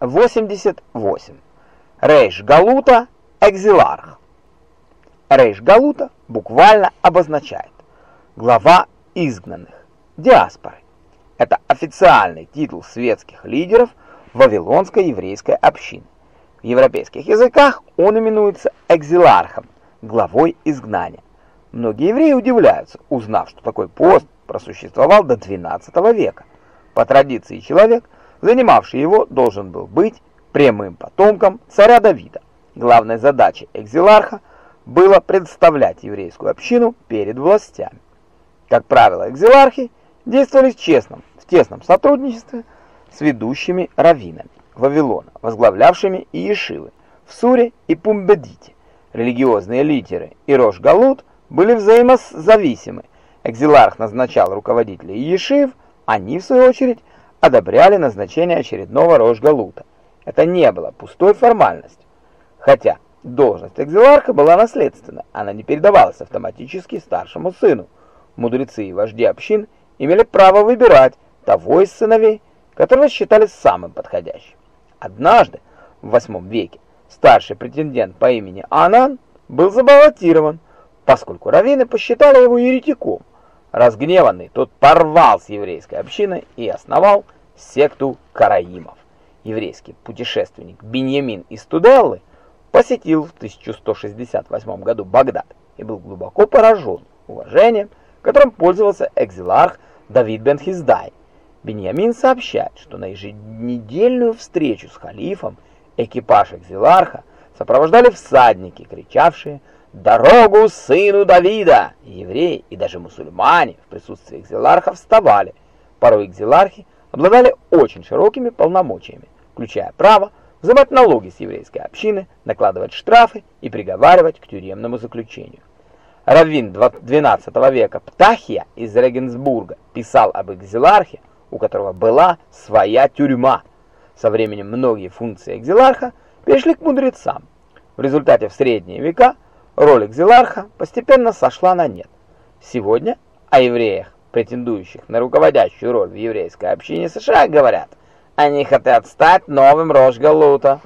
88. Рейш Галута – экзиларх. Рейш Галута буквально обозначает глава изгнанных, диаспоры. Это официальный титул светских лидеров Вавилонской еврейской общины. В европейских языках он именуется экзилархом, главой изгнания. Многие евреи удивляются, узнав, что такой пост просуществовал до XII века. По традиции человек, занимавший его, должен был быть прямым потомком царя Давида. Главной задачей экзиларха было представлять еврейскую общину перед властями. Как правило, экзилархи действовали в честном, в тесном сотрудничестве с ведущими раввинами Вавилона, возглавлявшими Иешивы в Суре и Пумбедите. Религиозные лидеры и Рош-Галут были взаимозависимы. Экзиларх назначал руководителей Иешив, они, в свою очередь, одобряли назначение очередного Рош-Галута. Это не было пустой формальностью. Хотя должность экзиларха была наследственна, она не передавалась автоматически старшему сыну. Мудрецы и вожди общин имели право выбирать того из сыновей, которого считали самым подходящим. Однажды, в восьмом веке, старший претендент по имени Анан был забаллотирован, поскольку раввины посчитали его еретиком. Разгневанный, тот порвал с еврейской общиной и основал секту караимов. Еврейский путешественник Беньямин из Туделлы посетил в 1168 году Багдад и был глубоко поражен уважением, которым пользовался экзиларх Давид бен Хиздай. Беньямин сообщает, что на еженедельную встречу с халифом экипаж экзиларха сопровождали всадники, кричавшие «Дорогу сыну Давида!» евреи и даже мусульмане в присутствии экзиларха вставали. Порой экзилархи обладали очень широкими полномочиями, включая право взимать налоги с еврейской общины, накладывать штрафы и приговаривать к тюремному заключению. Раввин XII века Птахия из Регенсбурга писал об экзилархе, у которого была своя тюрьма. Со временем многие функции экзиларха перешли к мудрецам. В результате в средние века роль экзиларха постепенно сошла на нет. Сегодня о евреях, претендующих на руководящую роль в еврейской общине США, говорят, они хотят стать новым Рош Галута.